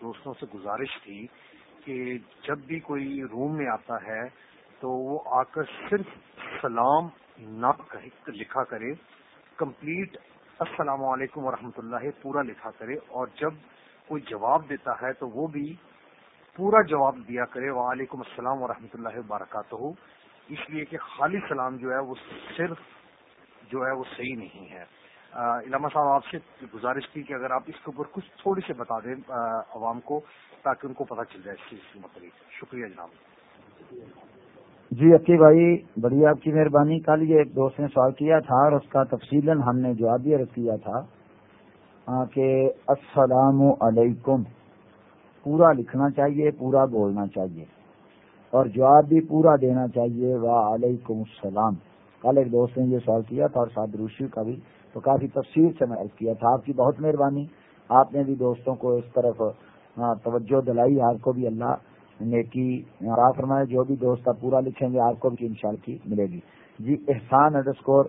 دوستوں سے گزارش تھی کہ جب بھی کوئی روم میں آتا ہے تو وہ آ کر صرف سلام نہ لکھا کرے، کمپلیٹ السلام علیکم ورحمۃ اللہ پورا لکھا کرے اور جب کوئی جواب دیتا ہے تو وہ بھی پورا جواب دیا کرے، وعلیکم السلام ورحمۃ اللہ وبرکاتہ۔ اس لیے کہ خالی سلام جو ہے وہ صرف جو ہے وہ صحیح نہیں ہے۔ علامہ صاحب، آپ سے گزارش کی کہ اگر آپ اس کے اوپر کچھ تھوڑی سے بتا دیں عوام کو، تاکہ ان کو پتہ چل جائے اس چیز کے متعلق شکریہ جناب۔ جی عقی بھائی، بڑی آپ کی مہربانی۔ کل یہ ایک دوست نے سوال کیا تھا اور اس کا تفصیل ہم نے جواب بھی عرض کیا تھا کہ السلام علیکم، پورا لکھنا چاہیے، پورا بولنا چاہیے، اور جواب بھی پورا دینا چاہیے، وعلیکم السلام۔ کل ایک دوست نے یہ سوال کیا تھا اور ساتھ روشی کا بھی، تو کافی تفصیل سے میں عرض کیا تھا۔ آپ کی بہت مہربانی۔ آپ نے بھی دوستوں کو اس طرف توجہ دلائی۔ آپ کو بھی اللہ نیکی فرمائے۔ جو بھی دوست پورا لکھیں گے، آپ کو بھی ان کی ملے گی۔ جی احسان انڈر اسکور